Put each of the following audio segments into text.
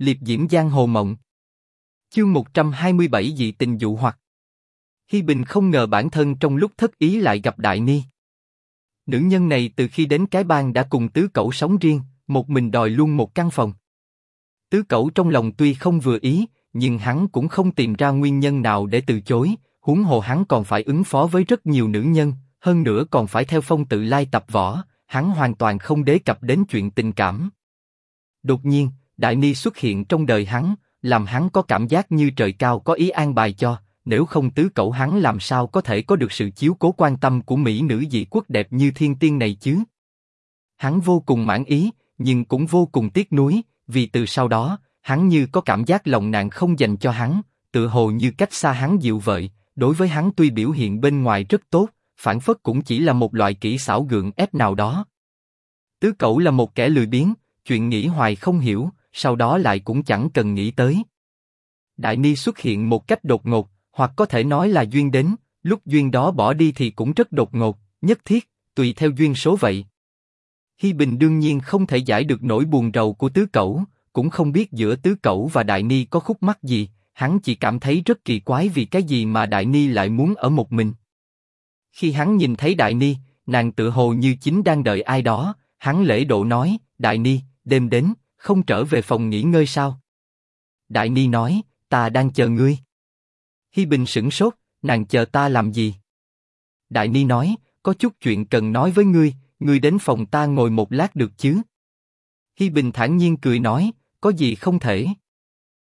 liệp diễm giang hồ mộng. Chương 127 dị tình dụ hoặc. Hi Bình không ngờ bản thân trong lúc thất ý lại gặp Đại Ni. Nữ nhân này từ khi đến cái bang đã cùng tứ cậu sống riêng, một mình đòi luôn một căn phòng. Tứ cậu trong lòng tuy không vừa ý, nhưng hắn cũng không tìm ra nguyên nhân nào để từ chối. Huống hồ hắn còn phải ứng phó với rất nhiều nữ nhân, hơn nữa còn phải theo phong tự lai tập võ, hắn hoàn toàn không đề cập đến chuyện tình cảm. Đột nhiên, Đại Ni xuất hiện trong đời hắn, làm hắn có cảm giác như trời cao có ý an bài cho, nếu không tứ cậu hắn làm sao có thể có được sự chiếu cố quan tâm của mỹ nữ dị quốc đẹp như thiên tiên này chứ? Hắn vô cùng mãn ý, nhưng cũng vô cùng tiếc nuối, vì từ sau đó, hắn như có cảm giác lòng nạn không dành cho hắn, tự hồ như cách xa hắn dịu vợi, đối với hắn tuy biểu hiện bên ngoài rất tốt, phản phất cũng chỉ là một loại kỹ xảo gượng ép nào đó. Tứ cậu là một kẻ lười biếng, chuyện nghĩ hoài không hiểu, sau đó lại cũng chẳng cần nghĩ tới. Đại Ni xuất hiện một cách đột ngột, hoặc có thể nói là duyên đến, lúc duyên đó bỏ đi thì cũng rất đột ngột, nhất thiết, tùy theo duyên số vậy. Hi Bình đương nhiên không thể giải được nỗi buồn rầu của tứ cẩu, cũng không biết giữa tứ cẩu và Đại Ni có khúc mắc gì, hắn chỉ cảm thấy rất kỳ quái vì cái gì mà Đại Ni lại muốn ở một mình. Khi hắn nhìn thấy Đại Ni, nàng tự hồ như chính đang đợi ai đó, hắn lễ độ nói, Đại Ni, đêm đến, không trở về phòng nghỉ ngơi sao? Đại Ni nói, ta đang chờ ngươi. Hi Bình sững sốt, nàng chờ ta làm gì? Đại Ni nói, có chút chuyện cần nói với ngươi, ngươi đến phòng ta ngồi một lát được chứ? Hi Bình thản nhiên cười nói, có gì không thể.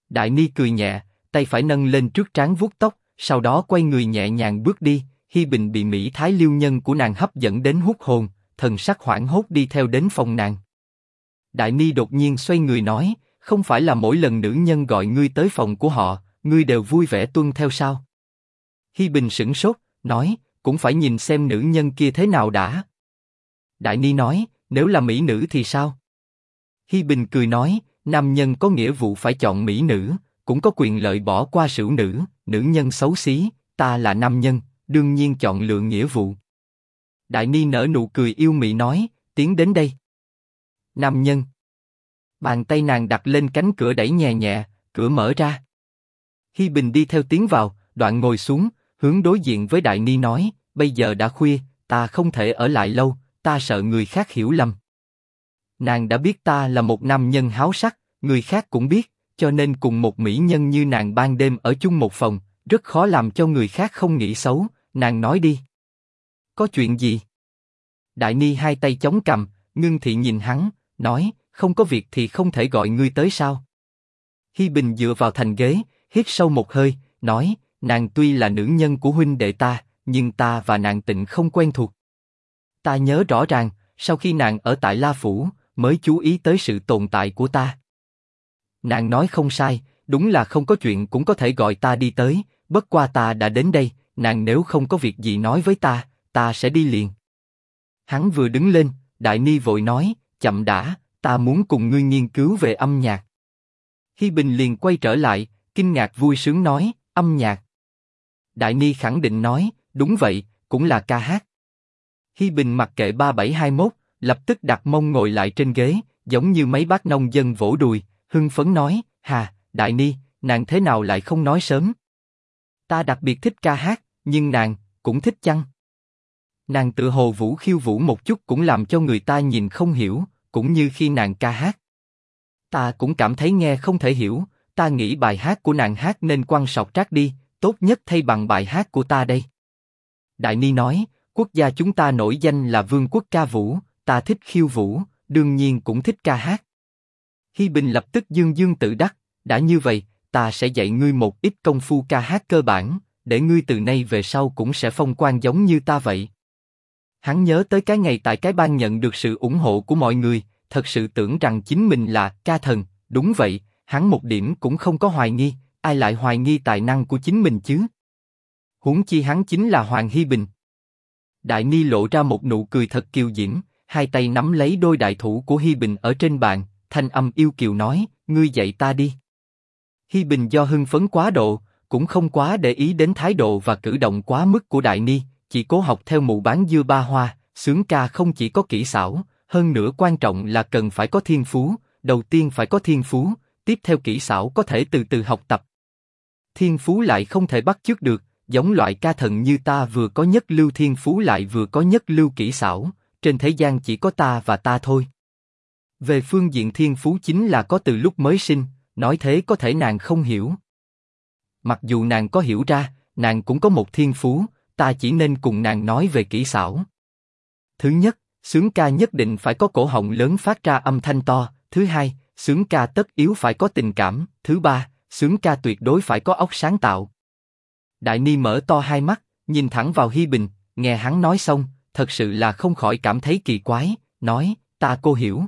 Đại Ni cười nhẹ, tay phải nâng lên trước trán vuốt tóc, sau đó quay người nhẹ nhàng bước đi. Hi Bình bị mỹ thái liêu nhân của nàng hấp dẫn đến hút hồn, thần sắc hoảng hốt đi theo đến phòng nàng. Đại Ni đột nhiên xoay người nói, không phải là mỗi lần nữ nhân gọi ngươi tới phòng của họ, ngươi đều vui vẻ tuân theo sao? Hi Bình sững sốt, nói, cũng phải nhìn xem nữ nhân kia thế nào đã. Đại Ni nói, nếu là mỹ nữ thì sao? Hi Bình cười nói, nam nhân có nghĩa vụ phải chọn mỹ nữ, cũng có quyền lợi bỏ qua sửu nữ, nữ nhân xấu xí, ta là nam nhân, đương nhiên chọn lựa nghĩa vụ. Đại Ni nở nụ cười yêu mị nói, tiến đến đây. Nam nhân. Bàn tay nàng đặt lên cánh cửa đẩy nhẹ nhẹ, cửa mở ra. Hi Bình đi theo tiến vào, đoạn ngồi xuống, hướng đối diện với Đại Ni nói, bây giờ đã khuya, ta không thể ở lại lâu, ta sợ người khác hiểu lầm. Nàng đã biết ta là một nam nhân háo sắc, người khác cũng biết, cho nên cùng một mỹ nhân như nàng ban đêm ở chung một phòng, rất khó làm cho người khác không nghĩ xấu. Nàng nói đi. Có chuyện gì? Đại Ni hai tay chống cầm, ngưng thị nhìn hắn, nói, không có việc thì không thể gọi ngươi tới sao? Hi Bình dựa vào thành ghế, hít sâu một hơi, nói, nàng tuy là nữ nhân của huynh đệ ta, nhưng ta và nàng tịnh không quen thuộc. Ta nhớ rõ ràng, sau khi nàng ở tại La Phủ, mới chú ý tới sự tồn tại của ta. Nàng nói không sai, đúng là không có chuyện cũng có thể gọi ta đi tới, bất qua ta đã đến đây, nàng nếu không có việc gì nói với ta, ta sẽ đi liền. Hắn vừa đứng lên, Đại Ni vội nói, chậm đã, ta muốn cùng ngươi nghiên cứu về âm nhạc. Hi Bình liền quay trở lại, kinh ngạc vui sướng nói, âm nhạc. Đại Ni khẳng định nói, đúng vậy, cũng là ca hát. Hi Bình mặc kệ ba bảy hai mốt, lập tức đặt mông ngồi lại trên ghế, giống như mấy bác nông dân vỗ đùi, hưng phấn nói, hà, Đại Ni, nàng thế nào lại không nói sớm? Ta đặc biệt thích ca hát, nhưng nàng cũng thích chăng? Nàng tự hồ vũ khiêu vũ một chút cũng làm cho người ta nhìn không hiểu, cũng như khi nàng ca hát. Ta cũng cảm thấy nghe không thể hiểu, ta nghĩ bài hát của nàng hát nên quăng sọc trác đi, tốt nhất thay bằng bài hát của ta đây. Đại Ni nói, quốc gia chúng ta nổi danh là vương quốc ca vũ, ta thích khiêu vũ, đương nhiên cũng thích ca hát. Hi Bình lập tức dương dương tự đắc, đã như vậy, ta sẽ dạy ngươi một ít công phu ca hát cơ bản, để ngươi từ nay về sau cũng sẽ phong quan giống như ta vậy. Hắn nhớ tới cái ngày tại cái ban nhận được sự ủng hộ của mọi người, thật sự tưởng rằng chính mình là ca thần, đúng vậy, hắn một điểm cũng không có hoài nghi, ai lại hoài nghi tài năng của chính mình chứ? Huống chi hắn chính là Hoàng Hy Bình. Đại Ni lộ ra một nụ cười thật kiều diễm, hai tay nắm lấy đôi đại thủ của Hy Bình ở trên bàn, thanh âm yêu kiều nói, ngươi dạy ta đi. Hy Bình do hưng phấn quá độ, cũng không quá để ý đến thái độ và cử động quá mức của Đại Ni, chỉ cố học theo mụ bán dưa ba hoa, sướng ca không chỉ có kỹ xảo, hơn nữa quan trọng là cần phải có thiên phú, đầu tiên phải có thiên phú, tiếp theo kỹ xảo có thể từ từ học tập. Thiên phú lại không thể bắt chước được, giống loại ca thần như ta vừa có nhất lưu thiên phú lại vừa có nhất lưu kỹ xảo, trên thế gian chỉ có ta và ta thôi. Về phương diện thiên phú chính là có từ lúc mới sinh, nói thế có thể nàng không hiểu. Mặc dù nàng có hiểu ra, nàng cũng có một thiên phú, ta chỉ nên cùng nàng nói về kỹ xảo. Thứ nhất, sướng ca nhất định phải có cổ họng lớn phát ra âm thanh to. Thứ hai, sướng ca tất yếu phải có tình cảm. Thứ ba, sướng ca tuyệt đối phải có óc sáng tạo. Đại Ni mở to hai mắt, nhìn thẳng vào Hi Bình, nghe hắn nói xong, thật sự là không khỏi cảm thấy kỳ quái, nói, ta cô hiểu.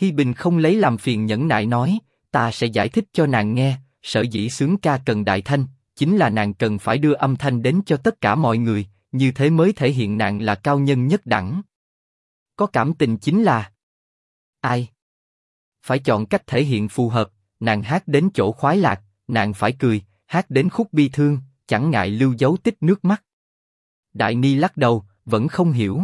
Hi Bình không lấy làm phiền nhẫn nại nói, ta sẽ giải thích cho nàng nghe, sở dĩ sướng ca cần đại thanh, chính là nàng cần phải đưa âm thanh đến cho tất cả mọi người, như thế mới thể hiện nàng là cao nhân nhất đẳng. Có cảm tình chính là ai? Phải chọn cách thể hiện phù hợp, nàng hát đến chỗ khoái lạc, nàng phải cười, hát đến khúc bi thương, chẳng ngại lưu dấu tích nước mắt. Đại Ni lắc đầu, vẫn không hiểu.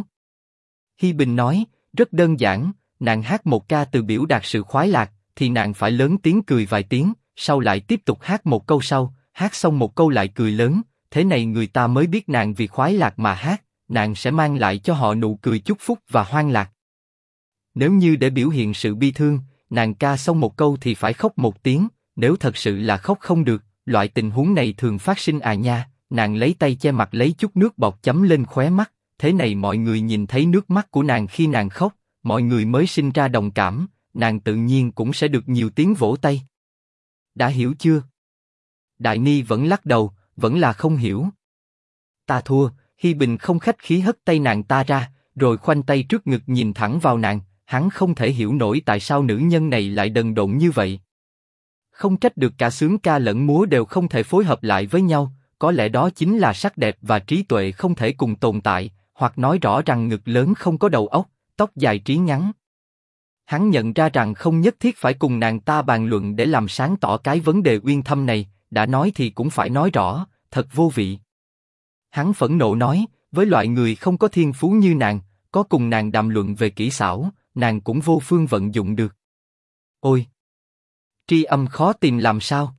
Hi Bình nói, rất đơn giản, nàng hát một ca từ biểu đạt sự khoái lạc, thì nàng phải lớn tiếng cười vài tiếng, sau lại tiếp tục hát một câu sau, hát xong một câu lại cười lớn, thế này người ta mới biết nàng vì khoái lạc mà hát, nàng sẽ mang lại cho họ nụ cười chúc phúc và hoan lạc. Nếu như để biểu hiện sự bi thương, nàng ca xong một câu thì phải khóc một tiếng, nếu thật sự là khóc không được, loại tình huống này thường phát sinh à nha, nàng lấy tay che mặt lấy chút nước bọt chấm lên khóe mắt, thế này mọi người nhìn thấy nước mắt của nàng khi nàng khóc, mọi người mới sinh ra đồng cảm, nàng tự nhiên cũng sẽ được nhiều tiếng vỗ tay. Đã hiểu chưa? Đại Ni vẫn lắc đầu, vẫn là không hiểu. Ta thua, Hi Bình không khách khí hất tay nàng ta ra, rồi khoanh tay trước ngực nhìn thẳng vào nàng, hắn không thể hiểu nổi tại sao nữ nhân này lại đần độn như vậy. Không trách được cả sướng ca lẫn múa đều không thể phối hợp lại với nhau, có lẽ đó chính là sắc đẹp và trí tuệ không thể cùng tồn tại, hoặc nói rõ rằng ngực lớn không có đầu óc, tóc dài trí ngắn. Hắn nhận ra rằng không nhất thiết phải cùng nàng ta bàn luận để làm sáng tỏ cái vấn đề uyên thâm này, đã nói thì cũng phải nói rõ, thật vô vị. Hắn phẫn nộ nói, với loại người không có thiên phú như nàng, có cùng nàng đàm luận về kỹ xảo, nàng cũng vô phương vận dụng được. Ôi! Tri âm khó tìm làm sao?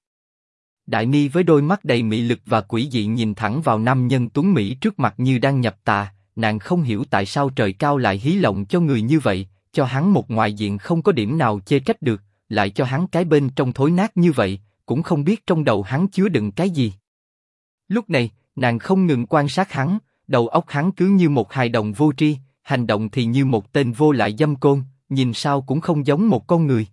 Đại Ni với đôi mắt đầy mị lực và quỷ dị nhìn thẳng vào nam nhân tuấn Mỹ trước mặt như đang nhập tà, nàng không hiểu tại sao trời cao lại hí lộng cho người như vậy, cho hắn một ngoại diện không có điểm nào chê trách được, lại cho hắn cái bên trong thối nát như vậy, cũng không biết trong đầu hắn chứa đựng cái gì. Lúc này, nàng không ngừng quan sát hắn, đầu óc hắn cứ như một hài đồng vô tri, hành động thì như một tên vô lại dâm côn, nhìn sao cũng không giống một con người.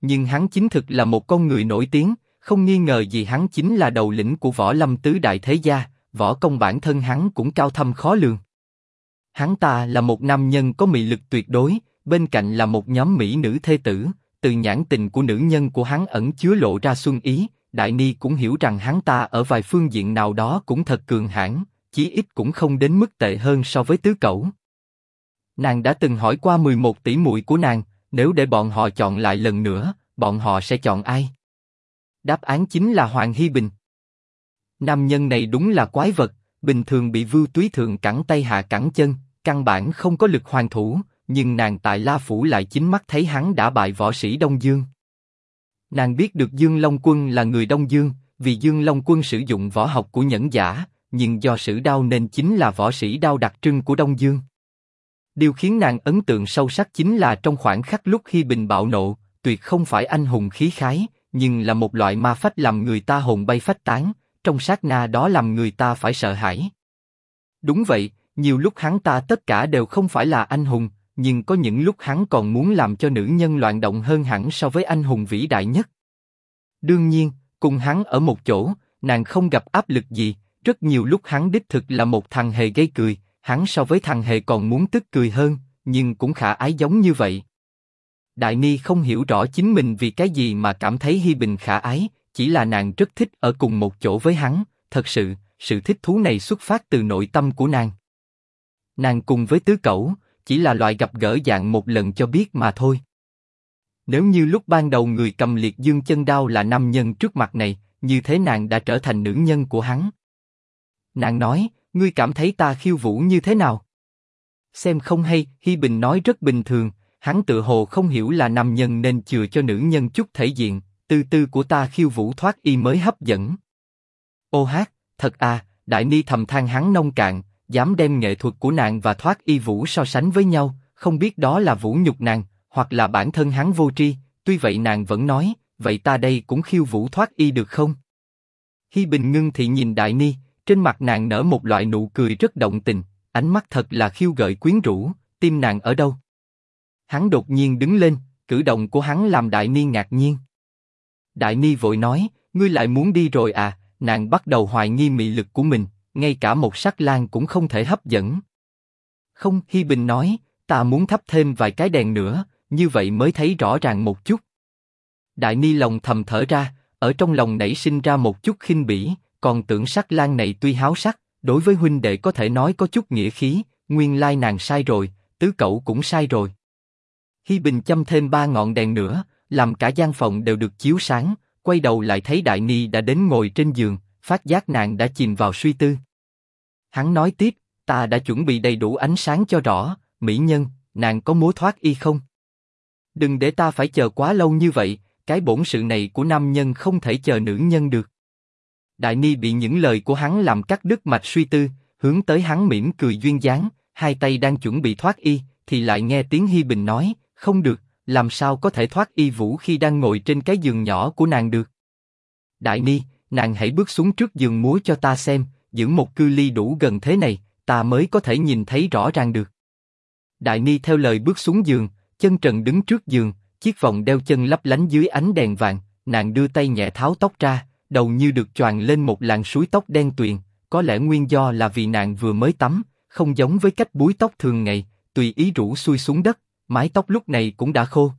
Nhưng hắn chính thực là một con người nổi tiếng, không nghi ngờ gì hắn chính là đầu lĩnh của võ lâm tứ đại thế gia, võ công bản thân hắn cũng cao thâm khó lường. Hắn ta là một nam nhân có mị lực tuyệt đối, bên cạnh là một nhóm mỹ nữ thê tử, từ nhãn tình của nữ nhân của hắn ẩn chứa lộ ra xuân ý, Đại Ni cũng hiểu rằng hắn ta ở vài phương diện nào đó cũng thật cường hãn, chí ít cũng không đến mức tệ hơn so với tứ cẩu. Nàng đã từng hỏi qua 11 tỷ muội của nàng, nếu để bọn họ chọn lại lần nữa, bọn họ sẽ chọn ai? Đáp án chính là Hoàng Hy Bình. Nam nhân này đúng là quái vật, bình thường bị Vưu Túy Thượng cẳng tay hạ cẳng chân, căn bản không có lực hoàn thủ, nhưng nàng tại La Phủ lại chính mắt thấy hắn đã bại võ sĩ Đông Dương. Nàng biết được Dương Long Quân là người Đông Dương, vì Dương Long Quân sử dụng võ học của nhẫn giả, nhưng do sử đao nên chính là võ sĩ đao đặc trưng của Đông Dương. Điều khiến nàng ấn tượng sâu sắc chính là trong khoảnh khắc lúc khi bình bạo nộ, tuyệt không phải anh hùng khí khái, nhưng là một loại ma phách làm người ta hồn bay phách tán, trong sát na đó làm người ta phải sợ hãi. Đúng vậy, nhiều lúc hắn ta tất cả đều không phải là anh hùng, nhưng có những lúc hắn còn muốn làm cho nữ nhân loạn động hơn hẳn so với anh hùng vĩ đại nhất. Đương nhiên, cùng hắn ở một chỗ, nàng không gặp áp lực gì, rất nhiều lúc hắn đích thực là một thằng hề gây cười, hắn so với thằng hề còn muốn tức cười hơn, nhưng cũng khả ái giống như vậy. Đại Ni không hiểu rõ chính mình vì cái gì mà cảm thấy Hi Bình khả ái, chỉ là nàng rất thích ở cùng một chỗ với hắn, thật sự, sự thích thú này xuất phát từ nội tâm của nàng. Nàng cùng với tứ cẩu, chỉ là loại gặp gỡ dạng một lần cho biết mà thôi. Nếu như lúc ban đầu người cầm liệt dương chân đao là nam nhân trước mặt này, như thế nàng đã trở thành nữ nhân của hắn. Nàng nói, ngươi cảm thấy ta khiêu vũ như thế nào? Xem không hay, Hi Bình nói rất bình thường, Hắn tự hồ không hiểu là nam nhân nên chừa cho nữ nhân chút thể diện, tư tư của ta khiêu vũ thoát y mới hấp dẫn. Ô hát, thật à, đại ni thầm than hắn nông cạn, dám đem nghệ thuật của nàng và thoát y vũ so sánh với nhau, không biết đó là vũ nhục nàng, hoặc là bản thân hắn vô tri. Tuy vậy nàng vẫn nói, vậy ta đây cũng khiêu vũ thoát y được không? Hi Bình ngưng thì nhìn Đại Ni, trên mặt nàng nở một loại nụ cười rất động tình, ánh mắt thật là khiêu gợi quyến rũ, tim nàng ở đâu? Hắn đột nhiên đứng lên, cử động của hắn làm Đại Ni ngạc nhiên. Đại Ni vội nói, ngươi lại muốn đi rồi à? Nàng bắt đầu hoài nghi mị lực của mình, ngay cả một sắc lang cũng không thể hấp dẫn. Không, Hi Bình nói, ta muốn thắp thêm vài cái đèn nữa, như vậy mới thấy rõ ràng một chút. Đại Ni lòng thầm thở ra, ở trong lòng nảy sinh ra một chút khinh bỉ, còn tưởng sắc lang này tuy háo sắc, đối với huynh đệ có thể nói có chút nghĩa khí, nguyên lai nàng sai rồi, tứ cậu cũng sai rồi. Hi Bình châm thêm ba ngọn đèn nữa, làm cả gian phòng đều được chiếu sáng, quay đầu lại thấy Đại Ni đã đến ngồi trên giường, phát giác nàng đã chìm vào suy tư. Hắn nói tiếp, ta đã chuẩn bị đầy đủ ánh sáng cho rõ, mỹ nhân, nàng có múa thoát y không? Đừng để ta phải chờ quá lâu như vậy, cái bổn sự này của nam nhân không thể chờ nữ nhân được. Đại Ni bị những lời của hắn làm cắt đứt mạch suy tư, hướng tới hắn mỉm cười duyên dáng, hai tay đang chuẩn bị thoát y, thì lại nghe tiếng Hi Bình nói, không được, làm sao có thể thoát y vũ khi đang ngồi trên cái giường nhỏ của nàng được. Đại Ni, nàng hãy bước xuống trước giường múa cho ta xem, giữ một cư ly đủ gần thế này, ta mới có thể nhìn thấy rõ ràng được. Đại Ni theo lời bước xuống giường, chân trần đứng trước giường, chiếc vòng đeo chân lấp lánh dưới ánh đèn vàng, nàng đưa tay nhẹ tháo tóc ra, đầu như được choàng lên một làn suối tóc đen tuyền, có lẽ nguyên do là vì nàng vừa mới tắm, không giống với cách búi tóc thường ngày, tùy ý rủ xuôi xuống đất, mái tóc lúc này cũng đã khô.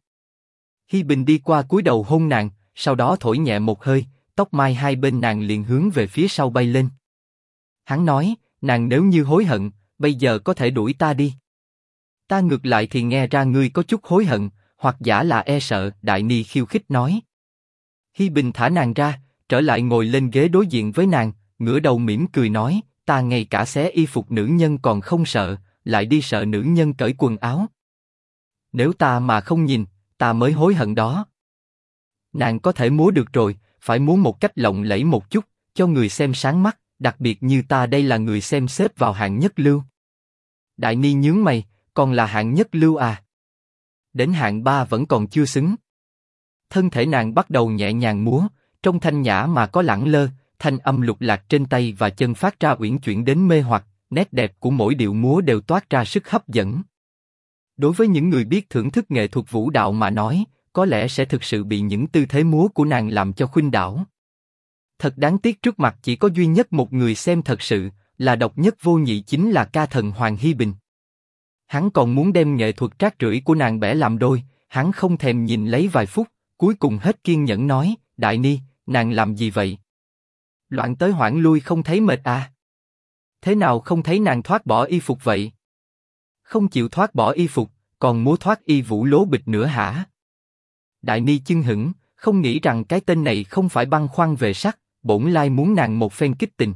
Hi Bình đi qua cúi đầu hôn nàng, sau đó thổi nhẹ một hơi, tóc mai hai bên nàng liền hướng về phía sau bay lên. Hắn nói, nàng nếu như hối hận, bây giờ có thể đuổi ta đi. Ta ngược lại thì nghe ra ngươi có chút hối hận, hoặc giả là e sợ. Đại Ni khiêu khích nói. Hi Bình thả nàng ra, trở lại ngồi lên ghế đối diện với nàng, ngửa đầu mỉm cười nói, ta ngay cả xé y phục nữ nhân còn không sợ, lại đi sợ nữ nhân cởi quần áo. Nếu ta mà không nhìn, ta mới hối hận đó. Nàng có thể múa được rồi, phải muốn một cách lộng lẫy một chút, cho người xem sáng mắt, đặc biệt như ta đây là người xem xếp vào hạng nhất lưu. Đại Ni nhướng mày, còn là hạng nhất lưu à? Đến hạng ba vẫn còn chưa xứng. Thân thể nàng bắt đầu nhẹ nhàng múa, trong thanh nhã mà có lẳng lơ, thanh âm lục lạc trên tay và chân phát ra uyển chuyển đến mê hoặc, nét đẹp của mỗi điệu múa đều toát ra sức hấp dẫn. Đối với những người biết thưởng thức nghệ thuật vũ đạo mà nói, có lẽ sẽ thực sự bị những tư thế múa của nàng làm cho khuynh đảo. Thật đáng tiếc trước mặt chỉ có duy nhất một người xem thật sự, là độc nhất vô nhị chính là ca thần Hoàng Hy Bình. Hắn còn muốn đem nghệ thuật trác rưởi của nàng bẻ làm đôi, hắn không thèm nhìn lấy vài phút, cuối cùng hết kiên nhẫn nói, Đại Ni, nàng làm gì vậy? Loạn tới hoảng lui không thấy mệt à? Thế nào không thấy nàng thoát bỏ y phục vậy? Không chịu thoát bỏ y phục, còn muốn thoát y vũ lố bịch nữa hả? Đại Ni chưng hững, không nghĩ rằng cái tên này không phải băng khoăn về sắc, bổn lai muốn nàng một phen kích tình.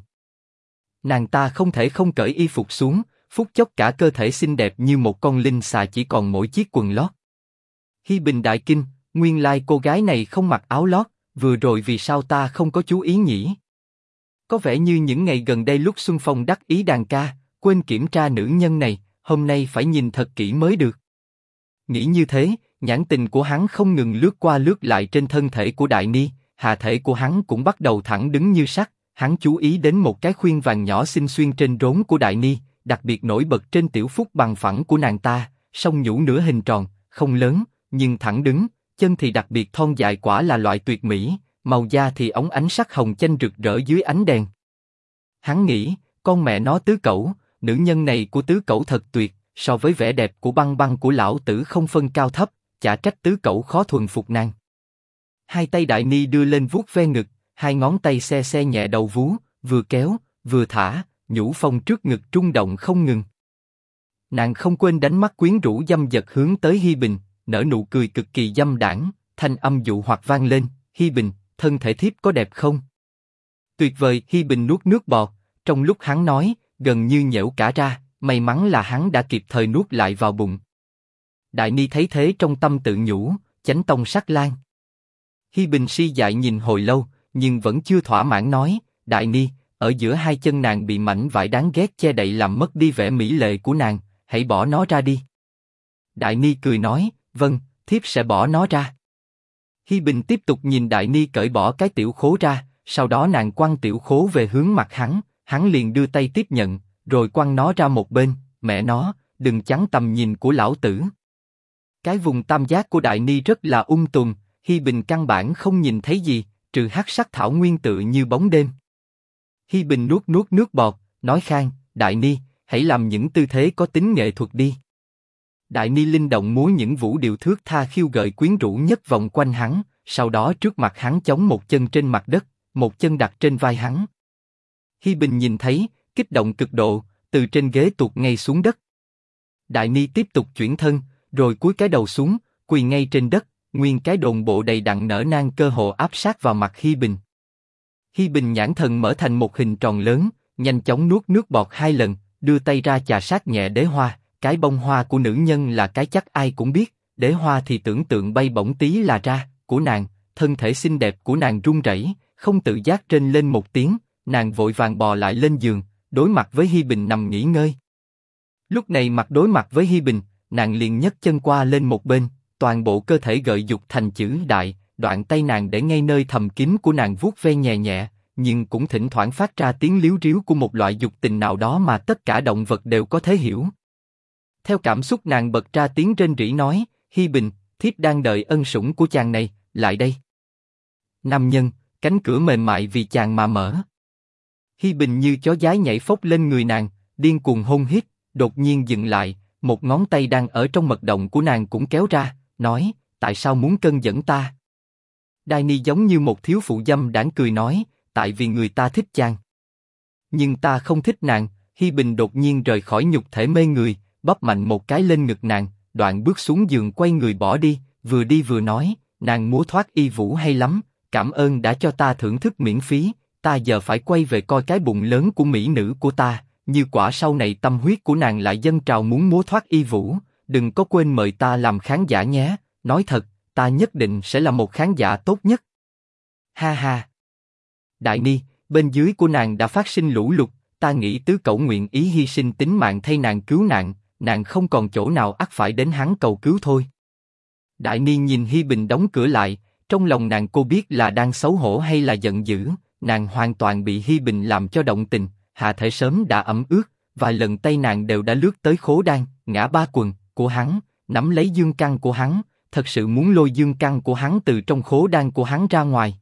Nàng ta không thể không cởi y phục xuống, phút chốc cả cơ thể xinh đẹp như một con linh xà chỉ còn mỗi chiếc quần lót. Hi Bình đại kinh, nguyên lai cô gái này không mặc áo lót, vừa rồi vì sao ta không có chú ý nhỉ? Có vẻ như những ngày gần đây lúc Xuân Phong đắc ý đàn ca, quên kiểm tra nữ nhân này, hôm nay phải nhìn thật kỹ mới được. Nghĩ như thế, nhãn tình của hắn không ngừng lướt qua lướt lại trên thân thể của Đại Ni, hạ thể của hắn cũng bắt đầu thẳng đứng như sắt. Hắn chú ý đến một cái khuyên vàng nhỏ xinh xuyên trên rốn của Đại Ni, đặc biệt nổi bật trên tiểu phúc bằng phẳng của nàng ta, song nhũ nửa hình tròn, không lớn, nhưng thẳng đứng, chân thì đặc biệt thon dài quả là loại tuyệt mỹ, màu da thì ống ánh sắc hồng chanh rực rỡ dưới ánh đèn. Hắn nghĩ, con mẹ nó tứ cẩu, nữ nhân này của tứ cẩu thật tuyệt, so với vẻ đẹp của băng băng của lão tử không phân cao thấp, chả trách tứ cậu khó thuần phục nàng. Hai tay đại ni đưa lên vuốt ve ngực, hai ngón tay xe xe nhẹ đầu vú, vừa kéo, vừa thả, nhũ phong trước ngực trung động không ngừng. Nàng không quên đánh mắt quyến rũ dâm dật hướng tới Hi Bình, nở nụ cười cực kỳ dâm đảng, thanh âm dụ hoặc vang lên, Hi Bình, thân thể thiếp có đẹp không? Tuyệt vời, Hi Bình nuốt nước bọt, trong lúc hắn nói, gần như nhễu cả ra, may mắn là hắn đã kịp thời nuốt lại vào bụng. Đại Ni thấy thế trong tâm tự nhủ, chánh tông sắc lan. Hi Bình si dại nhìn hồi lâu, nhưng vẫn chưa thỏa mãn nói, Đại Ni, ở giữa hai chân nàng bị mảnh vải đáng ghét che đậy làm mất đi vẻ mỹ lệ của nàng, hãy bỏ nó ra đi. Đại Ni cười nói, vâng, thiếp sẽ bỏ nó ra. Hi Bình tiếp tục nhìn Đại Ni cởi bỏ cái tiểu khố ra, sau đó nàng quăng tiểu khố về hướng mặt hắn, hắn liền đưa tay tiếp nhận, rồi quăng nó ra một bên, mẹ nó, đừng chắn tầm nhìn của lão tử. Cái vùng tam giác của Đại Ni rất là ung tùm, Hi Bình căn bản không nhìn thấy gì, trừ hắc sắc thảo nguyên tự như bóng đêm. Hi Bình nuốt nuốt nước bọt, nói khang, Đại Ni, hãy làm những tư thế có tính nghệ thuật đi. Đại Ni linh động múa những vũ điệu thước tha khiêu gợi quyến rũ nhất vòng quanh hắn, sau đó trước mặt hắn chống một chân trên mặt đất, một chân đặt trên vai hắn. Hi Bình nhìn thấy, kích động cực độ, từ trên ghế tuột ngay xuống đất. Đại Ni tiếp tục chuyển thân, rồi cúi cái đầu xuống, quỳ ngay trên đất, nguyên cái đồn bộ đầy đặn nở nang cơ hồ áp sát vào mặt Hi Bình. Hi Bình nhãn thần mở thành một hình tròn lớn, nhanh chóng nuốt nước bọt hai lần, đưa tay ra chà sát nhẹ đế hoa. Cái bông hoa của nữ nhân là cái chắc ai cũng biết, đế hoa thì tưởng tượng bay bổng tí là ra, của nàng, thân thể xinh đẹp của nàng run rẩy, không tự giác trên lên một tiếng, nàng vội vàng bò lại lên giường, đối mặt với Hi Bình nằm nghỉ ngơi. Lúc này mặt đối mặt với Hi Bình, nàng liền nhấc chân qua lên một bên, toàn bộ cơ thể gợi dục thành chữ đại, đoạn tay nàng để ngay nơi thầm kín của nàng vuốt ve nhẹ nhẹ, nhưng cũng thỉnh thoảng phát ra tiếng liếu riếu của một loại dục tình nào đó mà tất cả động vật đều có thể hiểu. Theo cảm xúc nàng bật ra tiếng trên rỉ nói, Hi Bình, thiếp đang đợi ân sủng của chàng này, lại đây. Nam nhân, cánh cửa mềm mại vì chàng mà mở. Hi Bình như chó dái nhảy phốc lên người nàng, điên cuồng hôn hít, đột nhiên dừng lại, một ngón tay đang ở trong mật động của nàng cũng kéo ra, nói, tại sao muốn cân dẫn ta? Đai Ni giống như một thiếu phụ dâm đảng cười nói, tại vì người ta thích chàng. Nhưng ta không thích nàng, Hi Bình đột nhiên rời khỏi nhục thể mê người, bóp mạnh một cái lên ngực nàng, đoạn bước xuống giường quay người bỏ đi, vừa đi vừa nói, nàng múa thoát y vũ hay lắm, cảm ơn đã cho ta thưởng thức miễn phí, ta giờ phải quay về coi cái bụng lớn của mỹ nữ của ta, như quả sau này tâm huyết của nàng lại dâng trào muốn múa thoát y vũ, đừng có quên mời ta làm khán giả nhé, nói thật, ta nhất định sẽ là một khán giả tốt nhất. Ha ha. Đại Ni, bên dưới của nàng đã phát sinh lũ lụt, ta nghĩ tứ cậu nguyện ý hy sinh tính mạng thay nàng cứu nạn, nàng không còn chỗ nào ắt phải đến hắn cầu cứu thôi. Đại Ni nhìn Hi Bình đóng cửa lại, trong lòng nàng cô biết là đang xấu hổ hay là giận dữ, nàng hoàn toàn bị Hi Bình làm cho động tình, hạ thể sớm đã ẩm ướt, vài lần tay nàng đều đã lướt tới khố đan, ngã ba quần của hắn, nắm lấy dương căn của hắn, thật sự muốn lôi dương căn của hắn từ trong khố đan của hắn ra ngoài.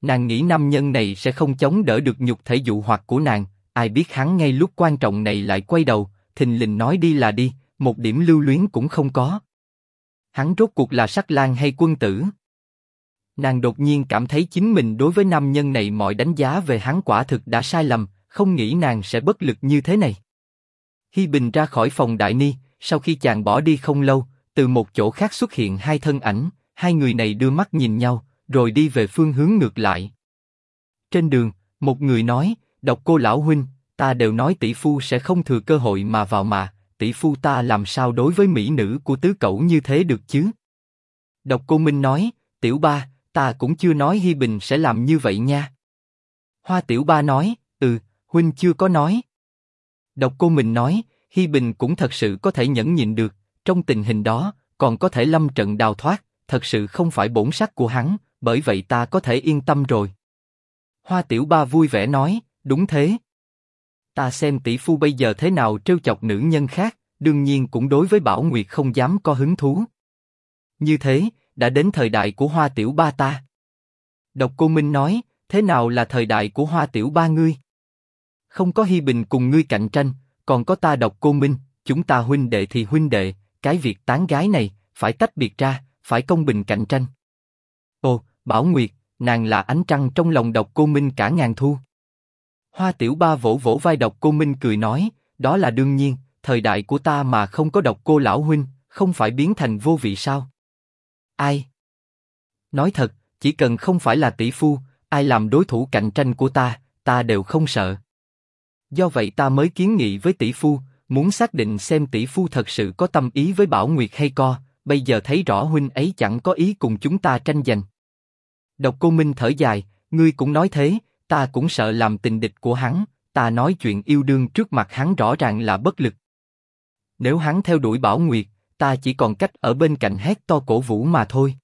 Nàng nghĩ nam nhân này sẽ không chống đỡ được nhục thể dụ hoặc của nàng, ai biết hắn ngay lúc quan trọng này lại quay đầu, thình lình nói đi là đi, một điểm lưu luyến cũng không có. Hắn rốt cuộc là sắc lang hay quân tử? Nàng đột nhiên cảm thấy chính mình đối với nam nhân này mọi đánh giá về hắn quả thực đã sai lầm, không nghĩ nàng sẽ bất lực như thế này. Hi Bình ra khỏi phòng đại ni, sau khi chàng bỏ đi không lâu, từ một chỗ khác xuất hiện hai thân ảnh, hai người này đưa mắt nhìn nhau, rồi đi về phương hướng ngược lại. Trên đường, một người nói, độc cô lão huynh, ta đều nói tỷ phu sẽ không thừa cơ hội mà vào mà, tỷ phu ta làm sao đối với mỹ nữ của tứ cậu như thế được chứ? Độc cô Minh nói, tiểu ba, ta cũng chưa nói Hi Bình sẽ làm như vậy nha. Hoa tiểu ba nói, ừ, huynh chưa có nói. Độc cô Minh nói, Hi Bình cũng thật sự có thể nhẫn nhịn được, trong tình hình đó, còn có thể lâm trận đào thoát, thật sự không phải bổn sắc của hắn, bởi vậy ta có thể yên tâm rồi. Hoa tiểu ba vui vẻ nói, đúng thế. Ta xem tỷ phu bây giờ thế nào trêu chọc nữ nhân khác, đương nhiên cũng đối với Bảo Nguyệt không dám có hứng thú. Như thế, đã đến thời đại của Hoa Tiểu Ba ta. Độc Cô Minh nói, thế nào là thời đại của Hoa Tiểu Ba ngươi? Không có Hi Bình cùng ngươi cạnh tranh, còn có ta Độc Cô Minh, chúng ta huynh đệ thì huynh đệ, cái việc tán gái này phải tách biệt ra, phải công bình cạnh tranh. Ồ, Bảo Nguyệt, nàng là ánh trăng trong lòng Độc Cô Minh cả ngàn thu. Hoa Tiểu Ba vỗ vỗ vai Độc Cô Minh cười nói, đó là đương nhiên, thời đại của ta mà không có Độc Cô lão huynh, không phải biến thành vô vị sao? Ai? Nói thật, chỉ cần không phải là tỷ phu, ai làm đối thủ cạnh tranh của ta, ta đều không sợ. Do vậy ta mới kiến nghị với tỷ phu, muốn xác định xem tỷ phu thật sự có tâm ý với Bảo Nguyệt hay co, bây giờ thấy rõ huynh ấy chẳng có ý cùng chúng ta tranh giành. Độc Cô Minh thở dài, ngươi cũng nói thế, ta cũng sợ làm tình địch của hắn, ta nói chuyện yêu đương trước mặt hắn rõ ràng là bất lực. Nếu hắn theo đuổi Bảo Nguyệt, ta chỉ còn cách ở bên cạnh hét to cổ vũ mà thôi.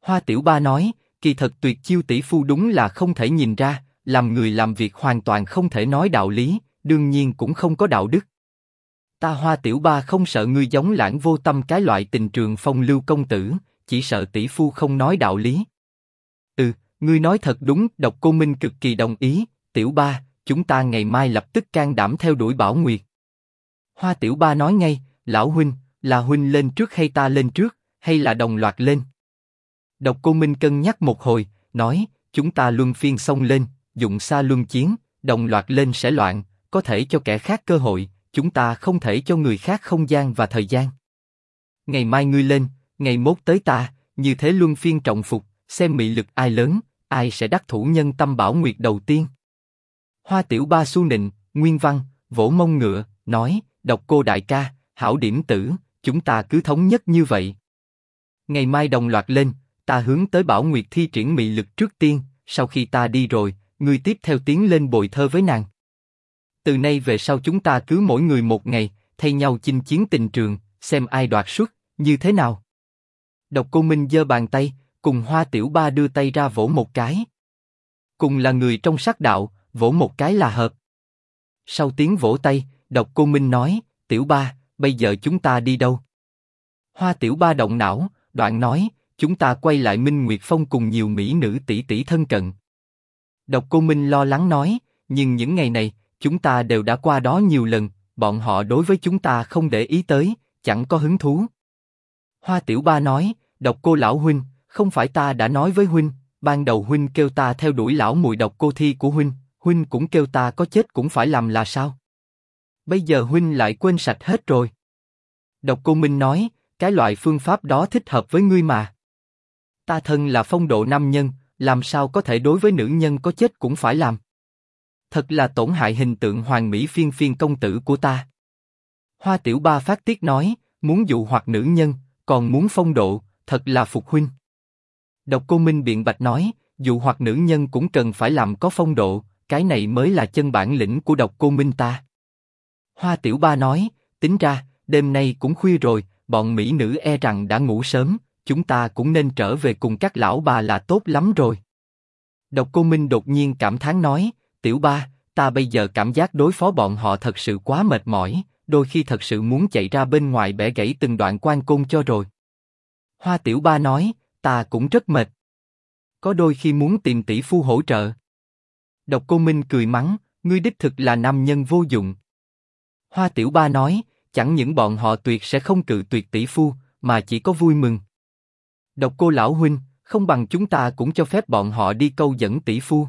Hoa Tiểu Ba nói, kỳ thật tuyệt chiêu tỷ phu đúng là không thể nhìn ra, làm người làm việc hoàn toàn không thể nói đạo lý, đương nhiên cũng không có đạo đức. Ta Hoa Tiểu Ba không sợ ngươi giống lãng vô tâm cái loại tình trường phong lưu công tử, chỉ sợ tỷ phu không nói đạo lý. Ừ, ngươi nói thật đúng, độc cô Minh cực kỳ đồng ý, Tiểu Ba, chúng ta ngày mai lập tức can đảm theo đuổi Bảo Nguyệt. Hoa Tiểu Ba nói ngay, lão huynh, là huynh lên trước hay ta lên trước, hay là đồng loạt lên? Độc Cô Minh cân nhắc một hồi, nói, chúng ta luân phiên xông lên, dụng xa luân chiến, đồng loạt lên sẽ loạn, có thể cho kẻ khác cơ hội, chúng ta không thể cho người khác không gian và thời gian. Ngày mai ngươi lên, ngày mốt tới ta, như thế luân phiên trọng phục, xem mị lực ai lớn, ai sẽ đắc thủ nhân tâm bảo nguyệt đầu tiên. Hoa Tiểu Ba su nịnh, Nguyên Văn, vỗ mông ngựa, nói, độc cô đại ca, hảo điểm tử, chúng ta cứ thống nhất như vậy. Ngày mai đồng loạt lên, ta hướng tới Bảo Nguyệt thi triển mị lực trước tiên, sau khi ta đi rồi, ngươi tiếp theo tiến lên bồi thơ với nàng. Từ nay về sau chúng ta cứ mỗi người một ngày, thay nhau chinh chiến tình trường, xem ai đoạt suất, như thế nào. Độc Cô Minh giơ bàn tay, cùng Hoa Tiểu Ba đưa tay ra vỗ một cái. Cùng là người trong sắc đạo, vỗ một cái là hợp. Sau tiếng vỗ tay, Độc Cô Minh nói, Tiểu Ba, bây giờ chúng ta đi đâu? Hoa Tiểu Ba động não, đoạn nói, chúng ta quay lại Minh Nguyệt Phong cùng nhiều mỹ nữ tỷ tỷ thân cận. Độc Cô Minh lo lắng nói, nhưng những ngày này, chúng ta đều đã qua đó nhiều lần, bọn họ đối với chúng ta không để ý tới, chẳng có hứng thú. Hoa Tiểu Ba nói, Độc Cô lão huynh, không phải ta đã nói với huynh, ban đầu huynh kêu ta theo đuổi lão mùi Độc Cô thi của huynh, huynh cũng kêu ta có chết cũng phải làm là sao? Bây giờ huynh lại quên sạch hết rồi. Độc Cô Minh nói, cái loại phương pháp đó thích hợp với ngươi mà. Ta thân là phong độ nam nhân, làm sao có thể đối với nữ nhân có chết cũng phải làm. Thật là tổn hại hình tượng hoàng mỹ phiên phiên công tử của ta. Hoa Tiểu Ba phát tiết nói, muốn dụ hoặc nữ nhân, còn muốn phong độ, thật là phục huynh. Độc Cô Minh biện bạch nói, dụ hoặc nữ nhân cũng cần phải làm có phong độ, cái này mới là chân bản lĩnh của Độc Cô Minh ta. Hoa Tiểu Ba nói, tính ra, đêm nay cũng khuya rồi, bọn mỹ nữ e rằng đã ngủ sớm, chúng ta cũng nên trở về cùng các lão bà là tốt lắm rồi. Độc Cô Minh đột nhiên cảm thán nói, Tiểu Ba, ta bây giờ cảm giác đối phó bọn họ thật sự quá mệt mỏi, đôi khi thật sự muốn chạy ra bên ngoài bẻ gãy từng đoạn quan côn cho rồi. Hoa Tiểu Ba nói, ta cũng rất mệt. Có đôi khi muốn tìm tỷ phu hỗ trợ. Độc Cô Minh cười mắng, ngươi đích thực là nam nhân vô dụng. Hoa Tiểu Ba nói, chẳng những bọn họ tuyệt sẽ không cự tuyệt tỷ phu, mà chỉ có vui mừng. Độc Cô lão huynh, không bằng chúng ta cũng cho phép bọn họ đi câu dẫn tỷ phu.